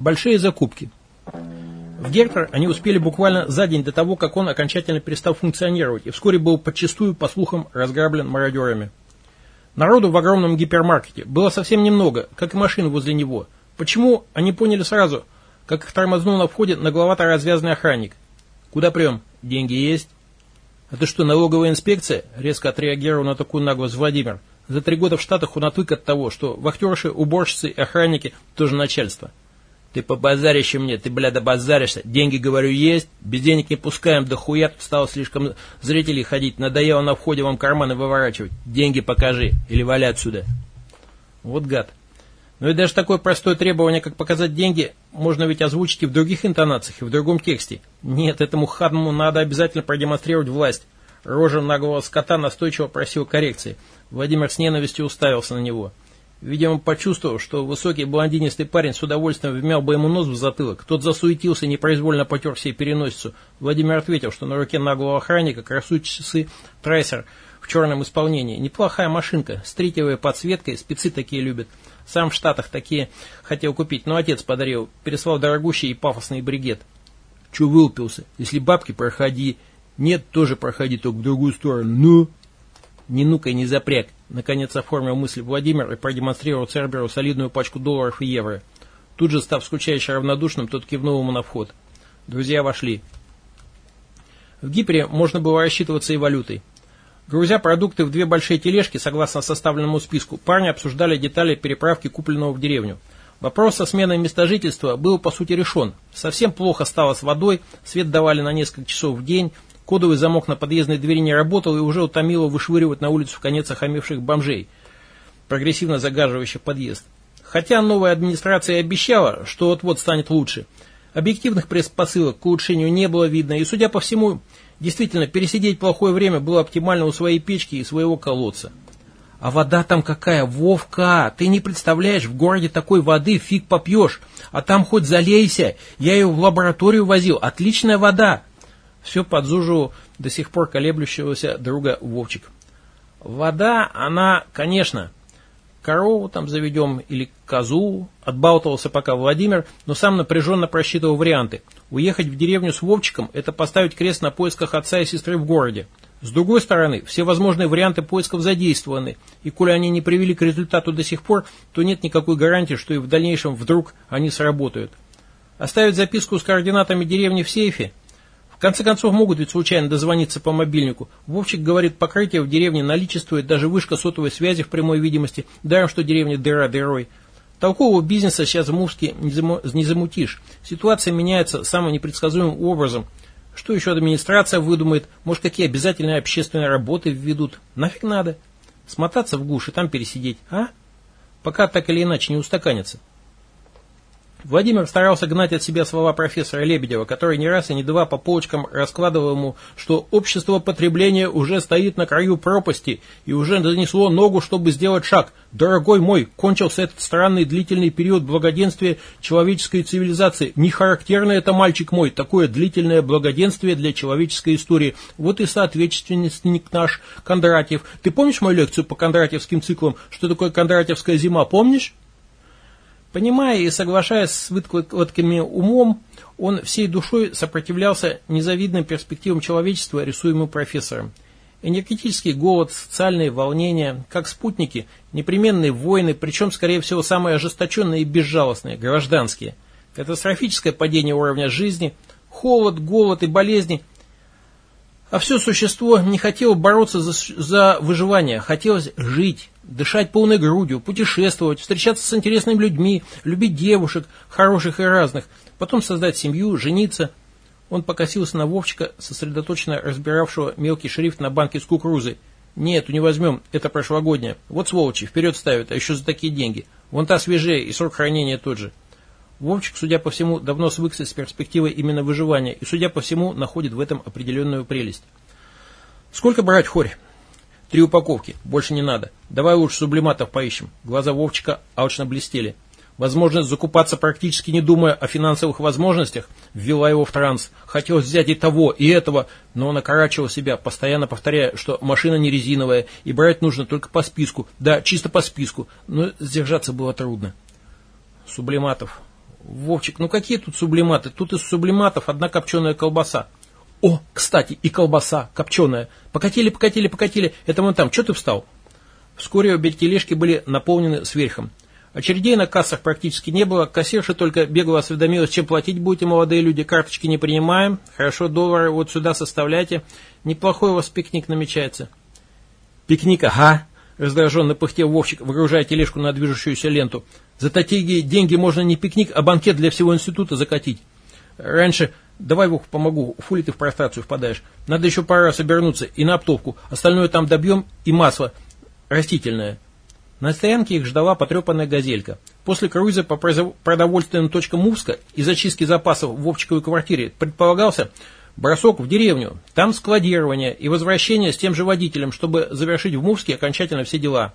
Большие закупки. В Гертер они успели буквально за день до того, как он окончательно перестал функционировать и вскоре был подчастую, по слухам, разграблен мародерами. Народу в огромном гипермаркете было совсем немного, как и машин возле него. Почему, они поняли сразу, как их тормознул на входе нагловато развязанный охранник. «Куда прем? Деньги есть?» «Это что, налоговая инспекция?» – резко отреагировал на такую наглость Владимир. За три года в Штатах он отвык от того, что вахтерши, уборщицы и охранники – тоже начальство. Ты побазаришь мне, ты, бля, базаришься. Деньги, говорю, есть. Без денег не пускаем, да хуя стало слишком зрителей ходить. Надоело на входе вам карманы выворачивать. Деньги покажи, или вали отсюда. Вот гад. Но и даже такое простое требование, как показать деньги, можно ведь озвучить и в других интонациях, и в другом тексте. Нет, этому хадму надо обязательно продемонстрировать власть. Рожа наглого скота настойчиво просил коррекции. Владимир с ненавистью уставился на него. Видимо, почувствовав, что высокий блондинистый парень с удовольствием вмял бы ему нос в затылок, тот засуетился и непроизвольно потер себе переносицу. Владимир ответил, что на руке наглого охранника красуют часы Трайсер в черном исполнении. Неплохая машинка, с тритиевой подсветкой, спецы такие любят. Сам в Штатах такие хотел купить, но отец подарил, переслал дорогущий и пафосный бригет. Че вылупился? Если бабки, проходи. Нет, тоже проходи, только в другую сторону. Ну? Не ну-ка, не запряг. Наконец оформил мысль Владимир и продемонстрировал Церберу солидную пачку долларов и евро. Тут же, став скучающе равнодушным, тот кивнул ему на вход. Друзья вошли. В Гипере можно было рассчитываться и валютой. Грузя продукты в две большие тележки, согласно составленному списку, парни обсуждали детали переправки купленного в деревню. Вопрос со сменой места жительства был по сути решен. Совсем плохо стало с водой, свет давали на несколько часов в день, Кодовый замок на подъездной двери не работал и уже утомило вышвыривать на улицу в конец охамевших бомжей, прогрессивно загаживающих подъезд. Хотя новая администрация обещала, что вот-вот станет лучше, объективных предпосылок к улучшению не было видно, и, судя по всему, действительно, пересидеть плохое время было оптимально у своей печки и своего колодца. А вода там какая, Вовка, ты не представляешь, в городе такой воды фиг попьешь, а там хоть залейся, я ее в лабораторию возил, отличная вода. Все подзуживал до сих пор колеблющегося друга Вовчик. Вода, она, конечно, корову там заведем или козу, отбалтывался пока Владимир, но сам напряженно просчитывал варианты. Уехать в деревню с Вовчиком – это поставить крест на поисках отца и сестры в городе. С другой стороны, все возможные варианты поисков задействованы, и коли они не привели к результату до сих пор, то нет никакой гарантии, что и в дальнейшем вдруг они сработают. Оставить записку с координатами деревни в сейфе конце концов, могут ведь случайно дозвониться по мобильнику. Вовчик говорит, покрытие в деревне наличествует, даже вышка сотовой связи в прямой видимости, даром, что деревня дыра дырой. Толкового бизнеса сейчас в Мувске не замутишь. Ситуация меняется самым непредсказуемым образом. Что еще администрация выдумает? Может, какие обязательные общественные работы введут? Нафиг надо? Смотаться в глушь и там пересидеть, а? Пока так или иначе не устаканится. Владимир старался гнать от себя слова профессора Лебедева, который не раз и не два по полочкам раскладывал ему, что общество потребления уже стоит на краю пропасти и уже занесло ногу, чтобы сделать шаг. Дорогой мой, кончился этот странный длительный период благоденствия человеческой цивилизации. Не характерно это, мальчик мой, такое длительное благоденствие для человеческой истории. Вот и соответственник наш, Кондратьев. Ты помнишь мою лекцию по кондратьевским циклам? Что такое кондратьевская зима, помнишь? Понимая и соглашаясь с выкладками умом, он всей душой сопротивлялся незавидным перспективам человечества, рисуемым профессором. Энергетический голод, социальные волнения, как спутники, непременные войны, причем, скорее всего, самые ожесточенные и безжалостные, гражданские, катастрофическое падение уровня жизни, холод, голод и болезни. А все существо не хотело бороться за, за выживание, хотелось жить, дышать полной грудью, путешествовать, встречаться с интересными людьми, любить девушек, хороших и разных, потом создать семью, жениться. Он покосился на Вовчика, сосредоточенно разбиравшего мелкий шрифт на банке с кукурузой. «Нет, не возьмем, это прошлогоднее. Вот сволочи, вперед ставят, а еще за такие деньги. Вон та свежее, и срок хранения тот же». Вовчик, судя по всему, давно свыкся с перспективой именно выживания, и, судя по всему, находит в этом определенную прелесть. «Сколько брать, хорь?» Три упаковки, больше не надо. Давай лучше сублиматов поищем. Глаза Вовчика алчно блестели. Возможность закупаться практически не думая о финансовых возможностях ввела его в транс. Хотелось взять и того, и этого, но он окорачивал себя, постоянно повторяя, что машина не резиновая и брать нужно только по списку. Да, чисто по списку, но сдержаться было трудно. Сублиматов. Вовчик, ну какие тут сублиматы? Тут из сублиматов одна копченая колбаса. О, кстати, и колбаса копченая. Покатили, покатили, покатили. Это мы там. Что ты встал? Вскоре обе тележки были наполнены сверхом. Очередей на кассах практически не было. Кассирша только бегло осведомилась, чем платить будете, молодые люди. Карточки не принимаем. Хорошо, доллары вот сюда составляйте. Неплохой у вас пикник намечается. Пикник, ага. Раздраженно пыхтел Вовчик, выгружая тележку на движущуюся ленту. За такие деньги можно не пикник, а банкет для всего института закатить. Раньше Давай, Вов, помогу. Фули ты в прострацию впадаешь. Надо еще пару раз обернуться и на оптовку. Остальное там добьем и масло растительное. На стоянке их ждала потрепанная газелька. После круиза по продовольственным точкам Мувска и зачистки запасов в Вовчиковой квартире предполагался бросок в деревню. Там складирование и возвращение с тем же водителем, чтобы завершить в Мувске окончательно все дела.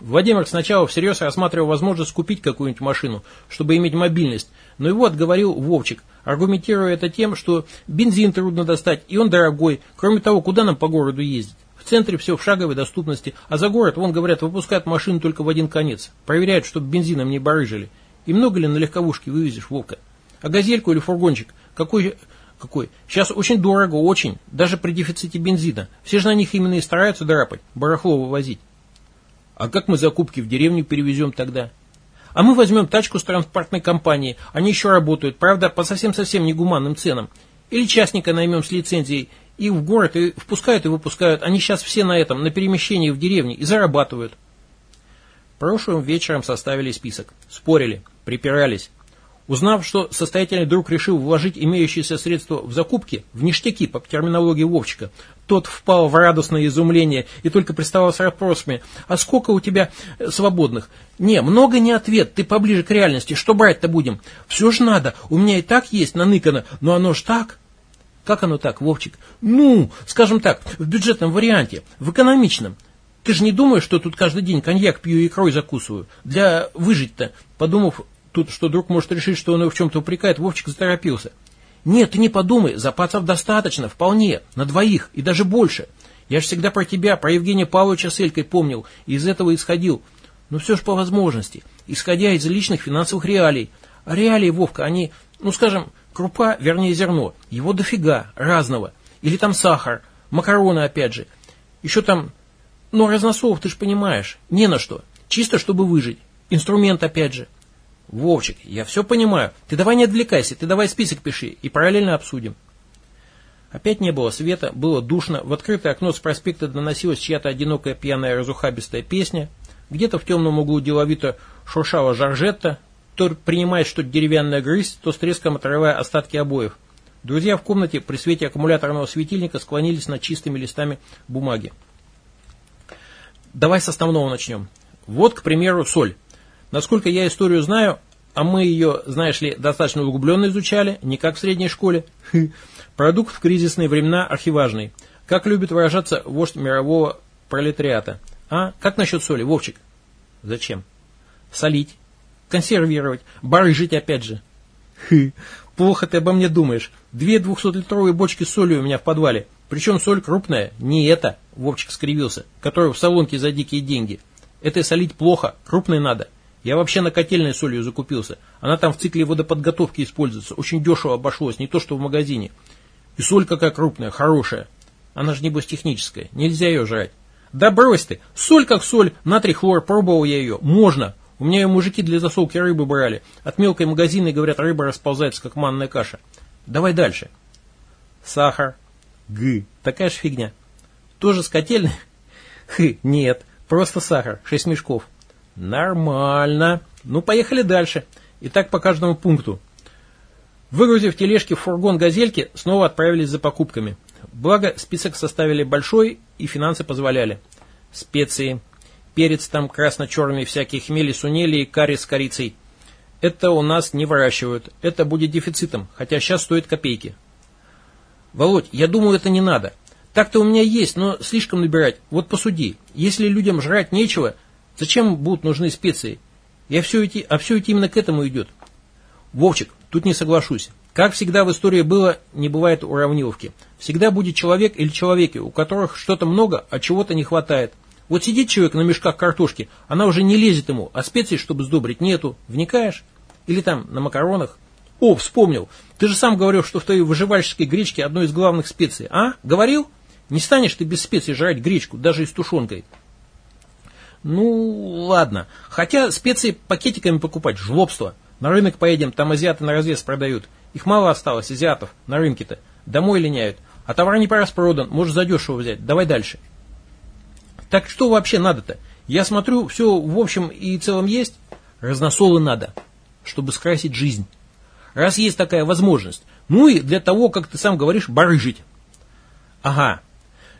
Владимир сначала всерьез рассматривал возможность купить какую-нибудь машину, чтобы иметь мобильность, но его отговорил Вовчик, аргументируя это тем, что бензин трудно достать, и он дорогой. Кроме того, куда нам по городу ездить? В центре все в шаговой доступности, а за город, вон говорят, выпускают машины только в один конец. Проверяют, чтобы бензином не барыжили. И много ли на легковушке вывезешь, Вовка? А газельку или фургончик? Какой, какой? Сейчас очень дорого, очень. Даже при дефиците бензина. Все же на них именно и стараются драпать, барахло вывозить. А как мы закупки в деревню перевезем тогда? А мы возьмем тачку с транспортной компании. Они еще работают, правда, по совсем-совсем негуманным ценам. Или частника наймем с лицензией. И в город и впускают и выпускают. Они сейчас все на этом, на перемещении в деревне и зарабатывают. Прошлым вечером составили список. Спорили, припирались. Узнав, что состоятельный друг решил вложить имеющиеся средства в закупки, в ништяки по терминологии Вовчика, тот впал в радостное изумление и только приставал с вопросами, а сколько у тебя э, свободных? Не, много не ответ, ты поближе к реальности, что брать-то будем? Все же надо, у меня и так есть наныкано, но оно ж так. Как оно так, Вовчик? Ну, скажем так, в бюджетном варианте, в экономичном. Ты же не думаешь, что тут каждый день коньяк пью и икрой закусываю? Для выжить-то, подумав, тут, что друг может решить, что он его в чем-то упрекает, Вовчик заторопился. Нет, ты не подумай, запасов достаточно, вполне, на двоих и даже больше. Я же всегда про тебя, про Евгения Павловича с Элькой помнил, и из этого исходил. Но все же по возможности, исходя из личных финансовых реалий. А реалии, Вовка, они, ну скажем, крупа, вернее зерно, его дофига, разного. Или там сахар, макароны опять же. Еще там, ну разносолов ты же понимаешь, не на что, чисто чтобы выжить. Инструмент опять же. Вовчик, я все понимаю. Ты давай не отвлекайся, ты давай список пиши и параллельно обсудим. Опять не было света, было душно, в открытое окно с проспекта доносилась чья-то одинокая пьяная разухабистая песня, где-то в темном углу деловито шуршала жаржетта, то принимая что-то деревянное грызть, то с треском отрывая остатки обоев. Друзья в комнате при свете аккумуляторного светильника склонились над чистыми листами бумаги. Давай с основного начнем. Вот, к примеру, соль. Насколько я историю знаю, а мы ее, знаешь ли, достаточно углубленно изучали, не как в средней школе. Продукт в кризисные времена архиважный. Как любит выражаться вождь мирового пролетариата. А, как насчет соли, Вовчик? Зачем? Солить, консервировать, барыжить опять же. Хы, плохо ты обо мне думаешь. Две двухсотлитровые бочки с солью у меня в подвале. Причем соль крупная, не эта, Вовчик скривился, которую в салонке за дикие деньги. Это солить плохо, крупной надо. Я вообще на котельной солью закупился. Она там в цикле водоподготовки используется. Очень дешево обошлось, не то что в магазине. И соль какая крупная, хорошая. Она же небось техническая, нельзя ее жрать. Да брось ты, соль как соль, натрий хлор, пробовал я ее, можно. У меня ее мужики для засолки рыбы брали. От мелкой магазины, говорят, рыба расползается, как манная каша. Давай дальше. Сахар. Г. Такая же фигня. Тоже с котельной? Хы, нет, просто сахар, шесть мешков. Нормально. Ну, поехали дальше. И так по каждому пункту. Выгрузив тележки в фургон газельки, снова отправились за покупками. Благо, список составили большой и финансы позволяли. Специи, перец там красно-черный, всякие хмели, сунели и карри с корицей. Это у нас не выращивают. Это будет дефицитом, хотя сейчас стоит копейки. Володь, я думаю, это не надо. Так-то у меня есть, но слишком набирать. Вот посуди. Если людям жрать нечего, Зачем будут нужны специи? Я все идти, а все идти именно к этому идет. Вовчик, тут не соглашусь. Как всегда в истории было, не бывает уравниловки. Всегда будет человек или человеки, у которых что-то много, а чего-то не хватает. Вот сидит человек на мешках картошки, она уже не лезет ему, а специй, чтобы сдобрить, нету. Вникаешь? Или там на макаронах. О, вспомнил. Ты же сам говорил, что в твоей выживальческой гречке одной из главных специй. А? Говорил? Не станешь ты без специй жрать гречку, даже и с тушенкой. Ну, ладно. Хотя специи пакетиками покупать, жлобство. На рынок поедем, там азиаты на развес продают. Их мало осталось, азиатов, на рынке-то. Домой линяют. А товар не по распродан, можешь задешево взять. Давай дальше. Так что вообще надо-то? Я смотрю, все в общем и целом есть. Разносолы надо, чтобы скрасить жизнь. Раз есть такая возможность. Ну и для того, как ты сам говоришь, барыжить. Ага.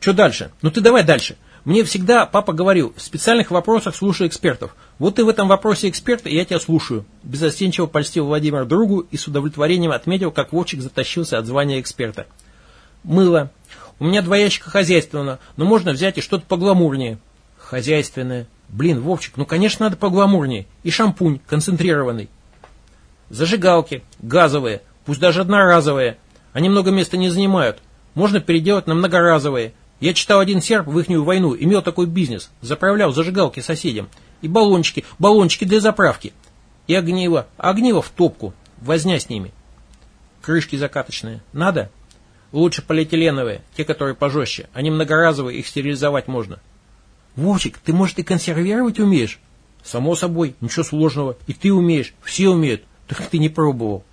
Что дальше? Ну ты давай дальше. Мне всегда папа говорил, в специальных вопросах слушай экспертов. Вот ты в этом вопросе эксперт, и я тебя слушаю. Безостенчиво польстил Владимир другу и с удовлетворением отметил, как Вовчик затащился от звания эксперта. Мыло. У меня два ящика хозяйственного, но можно взять и что-то погламурнее. Хозяйственное. Блин, Вовчик, ну конечно надо погламурнее. И шампунь, концентрированный. Зажигалки, газовые, пусть даже одноразовые. Они много места не занимают. Можно переделать на многоразовые. Я читал один серб в ихнюю войну, имел такой бизнес. Заправлял зажигалки соседям. И баллончики, баллончики для заправки. И огниво, огниво в топку. Возня с ними. Крышки закаточные. Надо? Лучше полиэтиленовые, те, которые пожестче. Они многоразовые, их стерилизовать можно. Вовчик, ты, может, и консервировать умеешь? Само собой, ничего сложного. И ты умеешь, все умеют. Только ты не пробовал.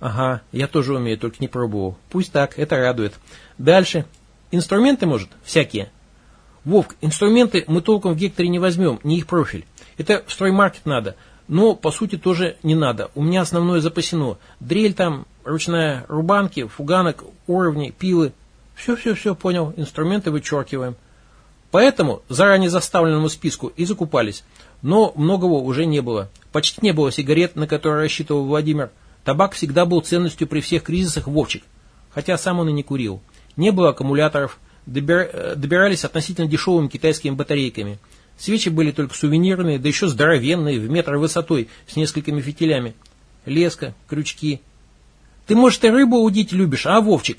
Ага, я тоже умею, только не пробовал. Пусть так, это радует. Дальше. Инструменты, может, всякие. Вовк, инструменты мы толком в гекторе не возьмем, не их профиль. Это в строймаркет надо, но по сути тоже не надо. У меня основное запасено. Дрель там, ручная рубанки, фуганок, уровни, пилы. Все-все-все, понял, инструменты вычеркиваем. Поэтому заранее заставленному списку и закупались. Но многого уже не было. Почти не было сигарет, на которые рассчитывал Владимир. Табак всегда был ценностью при всех кризисах Вовчик, хотя сам он и не курил. Не было аккумуляторов, добир... добирались относительно дешевыми китайскими батарейками. Свечи были только сувенирные, да еще здоровенные, в метр высотой, с несколькими фитилями. Леска, крючки. Ты, может, и рыбу удить любишь, а, Вовчик?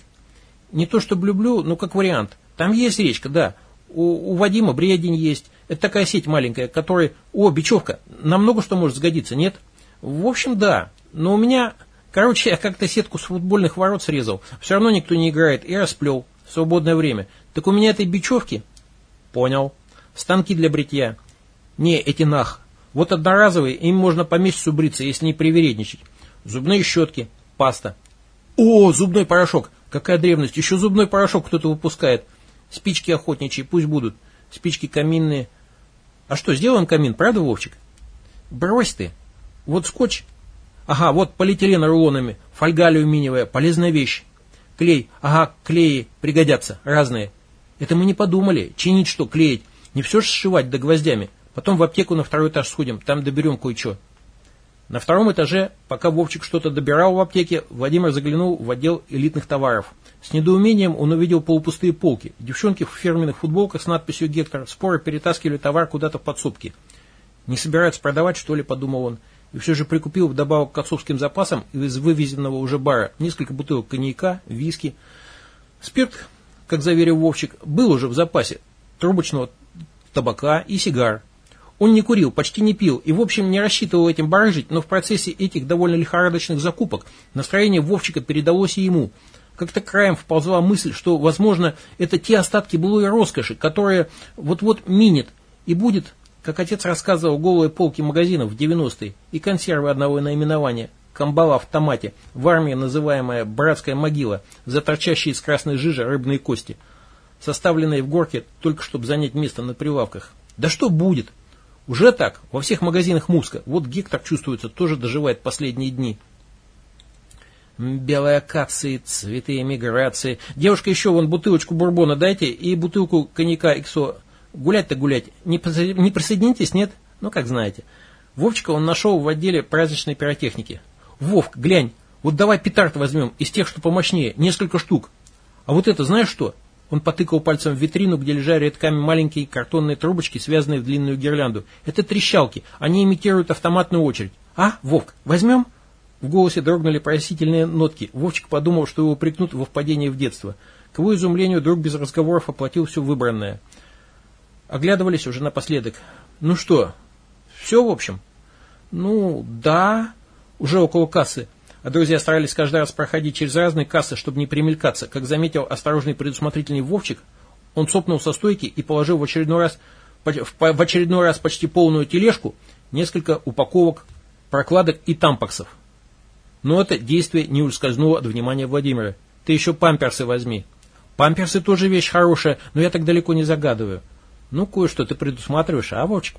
Не то, чтобы люблю, но как вариант. Там есть речка, да. У, у Вадима бредень есть. Это такая сеть маленькая, которая... О, бечевка, намного что может сгодиться, нет? В общем, да. Но у меня, короче, я как-то сетку с футбольных ворот срезал. Все равно никто не играет. И расплел. В свободное время. Так у меня этой бечевки? Понял. Станки для бритья. Не, эти нах. Вот одноразовые, им можно по месяцу бриться, если не привередничать. Зубные щетки, паста. О, зубной порошок. Какая древность. Еще зубной порошок кто-то выпускает. Спички охотничьи, пусть будут. Спички каминные. А что, сделаем камин, правда, Вовчик? Брось ты. Вот скотч Ага, вот полиэтилен рулонами, фольга алюминиевая, полезная вещь. Клей, ага, клеи пригодятся, разные. Это мы не подумали, чинить что, клеить. Не все же сшивать да гвоздями. Потом в аптеку на второй этаж сходим, там доберем кое-что. На втором этаже, пока Вовчик что-то добирал в аптеке, Владимир заглянул в отдел элитных товаров. С недоумением он увидел полупустые полки. Девчонки в фирменных футболках с надписью «Гектор» споры перетаскивали товар куда-то в подсобки. «Не собираются продавать, что ли?» – подумал он и все же прикупил вдобавок к отцовским запасам из вывезенного уже бара несколько бутылок коньяка, виски. Спирт, как заверил Вовчик, был уже в запасе, трубочного табака и сигар. Он не курил, почти не пил и, в общем, не рассчитывал этим барыжить, но в процессе этих довольно лихорадочных закупок настроение Вовчика передалось и ему. Как-то краем вползла мысль, что, возможно, это те остатки былой роскоши, которая вот-вот минет и будет как отец рассказывал, голые полки магазинов в 90-е и консервы одного наименования, камбала в томате, в армии называемая «братская могила», за из красной жижи рыбные кости, составленные в горке только чтобы занять место на прилавках. Да что будет? Уже так, во всех магазинах Муска. Вот Гектор, чувствуется, тоже доживает последние дни. Белые акации, цветы эмиграции. Девушка, еще вон бутылочку бурбона дайте и бутылку коньяка иксо Гулять-то гулять. Не, присоединитесь, нет? Ну, как знаете. Вовчика он нашел в отделе праздничной пиротехники. Вовк, глянь, вот давай петард возьмем, из тех, что помощнее, несколько штук. А вот это знаешь что? Он потыкал пальцем в витрину, где лежали рядками маленькие картонные трубочки, связанные в длинную гирлянду. Это трещалки, они имитируют автоматную очередь. А, Вовк, возьмем? В голосе дрогнули просительные нотки. Вовчик подумал, что его прикнут во впадении в детство. К его изумлению друг без разговоров оплатил все выбранное. Оглядывались уже напоследок. Ну что, все в общем? Ну, да, уже около кассы. А друзья старались каждый раз проходить через разные кассы, чтобы не примелькаться. Как заметил осторожный предусмотрительный Вовчик, он цопнул со стойки и положил в очередной раз, в очередной раз почти полную тележку несколько упаковок, прокладок и тампаксов. Но это действие не ускользнуло от внимания Владимира. Ты еще памперсы возьми. Памперсы тоже вещь хорошая, но я так далеко не загадываю. Ну, кое-что ты предусматриваешь, а, Вовчик,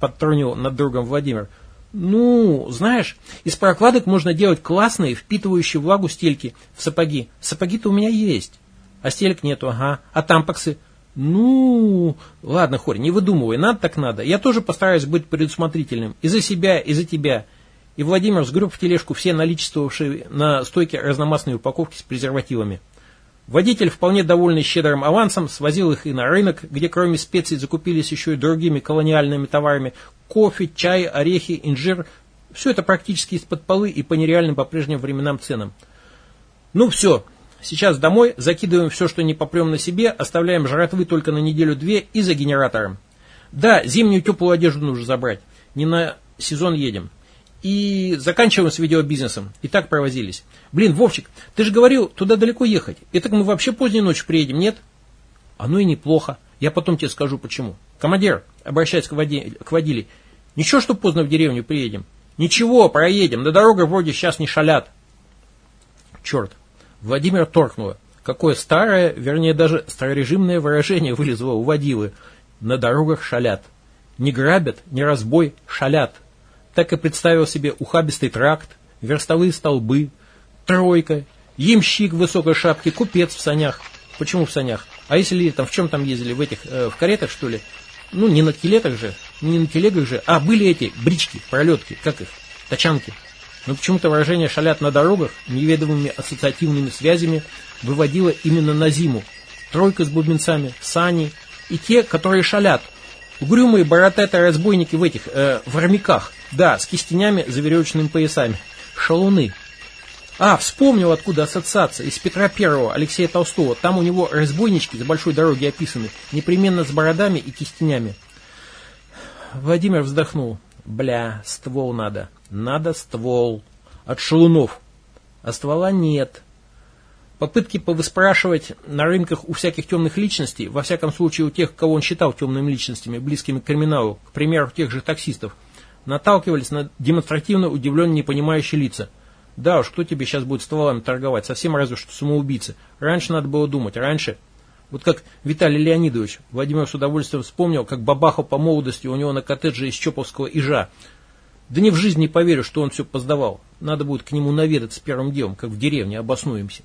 подтрунил над другом Владимир. Ну, знаешь, из прокладок можно делать классные, впитывающие влагу стельки в сапоги. Сапоги-то у меня есть. А стелек нету, ага. А тампаксы? Ну, ладно, Хорь, не выдумывай, надо так надо. Я тоже постараюсь быть предусмотрительным. И за себя, и за тебя. И Владимир сгреб в тележку все наличествовавшие на стойке разномастные упаковки с презервативами. Водитель, вполне довольный щедрым авансом, свозил их и на рынок, где кроме специй закупились еще и другими колониальными товарами – кофе, чай, орехи, инжир. Все это практически из-под полы и по нереальным по прежним временам ценам. Ну все, сейчас домой, закидываем все, что не попрем на себе, оставляем жратвы только на неделю-две и за генератором. Да, зимнюю теплую одежду нужно забрать, не на сезон едем. И заканчиваем с видеобизнесом. И так провозились. Блин, Вовчик, ты же говорил, туда далеко ехать. И так мы вообще поздней ночью приедем, нет? Оно и неплохо. Я потом тебе скажу почему. Командир, обращаясь к, води, к водиле, ничего, что поздно в деревню приедем. Ничего, проедем. На дорогах вроде сейчас не шалят. Черт. Владимир торкнуло. Какое старое, вернее даже старорежимное выражение вылезло у водилы. На дорогах шалят. Не грабят, не разбой, шалят так и представил себе ухабистый тракт, верстовые столбы, тройка, ямщик в высокой шапке, купец в санях. Почему в санях? А если там в чем там ездили? В этих, э, в каретах что ли? Ну, не на телетах же, не на телегах же. А, были эти брички, пролетки, как их, тачанки. Но почему-то выражение «шалят на дорогах» неведомыми ассоциативными связями выводило именно на зиму. Тройка с бубенцами, сани и те, которые шалят. Угрюмые бородатые разбойники в этих, э, в армяках – да, с кистенями за веревочными поясами. Шалуны. А, вспомнил, откуда ассоциация. Из Петра Первого, Алексея Толстого. Там у него разбойнички за большой дороги описаны. Непременно с бородами и кистенями. Владимир вздохнул. Бля, ствол надо. Надо ствол. От шалунов. А ствола нет. Попытки повыспрашивать на рынках у всяких темных личностей, во всяком случае у тех, кого он считал темными личностями, близкими к криминалу, к примеру, тех же таксистов, наталкивались на демонстративно удивленные непонимающие лица. Да уж, кто тебе сейчас будет стволами торговать? Совсем разве что самоубийцы. Раньше надо было думать, раньше. Вот как Виталий Леонидович, Владимир с удовольствием вспомнил, как бабахал по молодости у него на коттедже из Чоповского ижа. Да не в жизни не поверю, что он все поздавал. Надо будет к нему наведаться первым делом, как в деревне, обоснуемся.